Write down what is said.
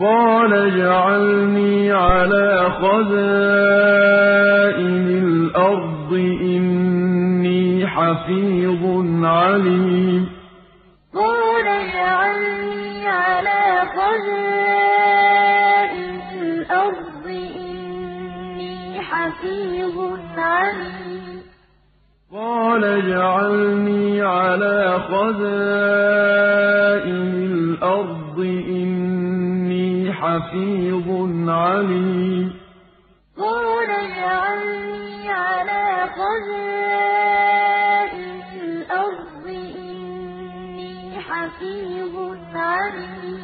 قَالَ اجْعَلْنِي عَلَىٰ خَزَائِنِ الْأَرْضِ ۖ إِنِّي حَفِيظٌ عَلِيمٌ. قَالَ اجْعَلْنِي عَلَىٰ خَزَائِنِ الْأَرْضِ ۖ إِنِّي حَفِيظٌ عَلِيمٌ. حفيظ عليم. قال اجعلني على خزائن الأرض إني حفيظ عليم.